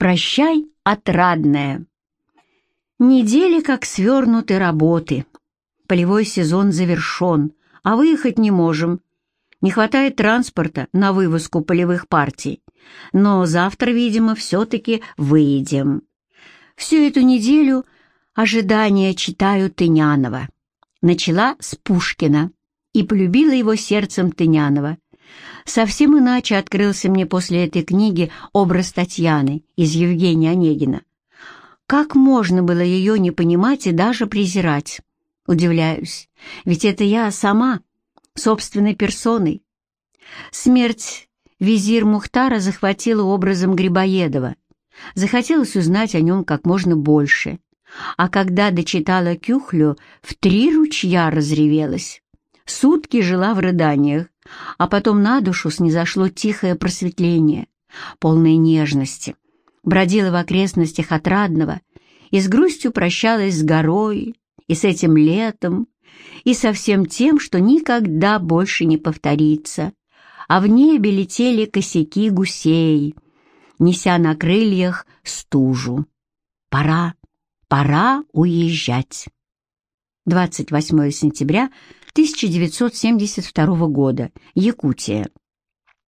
Прощай, отрадная. Недели как свернуты работы. Полевой сезон завершен, а выехать не можем. Не хватает транспорта на вывозку полевых партий. Но завтра, видимо, все-таки выедем. Всю эту неделю ожидания читаю Тынянова. Начала с Пушкина и полюбила его сердцем Тынянова. Совсем иначе открылся мне после этой книги образ Татьяны из Евгения Онегина. Как можно было ее не понимать и даже презирать? Удивляюсь, ведь это я сама, собственной персоной. Смерть визир Мухтара захватила образом Грибоедова. Захотелось узнать о нем как можно больше. А когда дочитала Кюхлю, в три ручья разревелась. Сутки жила в рыданиях, а потом на душу снизошло тихое просветление, полное нежности. Бродила в окрестностях отрадного и с грустью прощалась с горой, и с этим летом, и со всем тем, что никогда больше не повторится. А в небе летели косяки гусей, неся на крыльях стужу. Пора, пора уезжать. 28 сентября 1972 года. Якутия.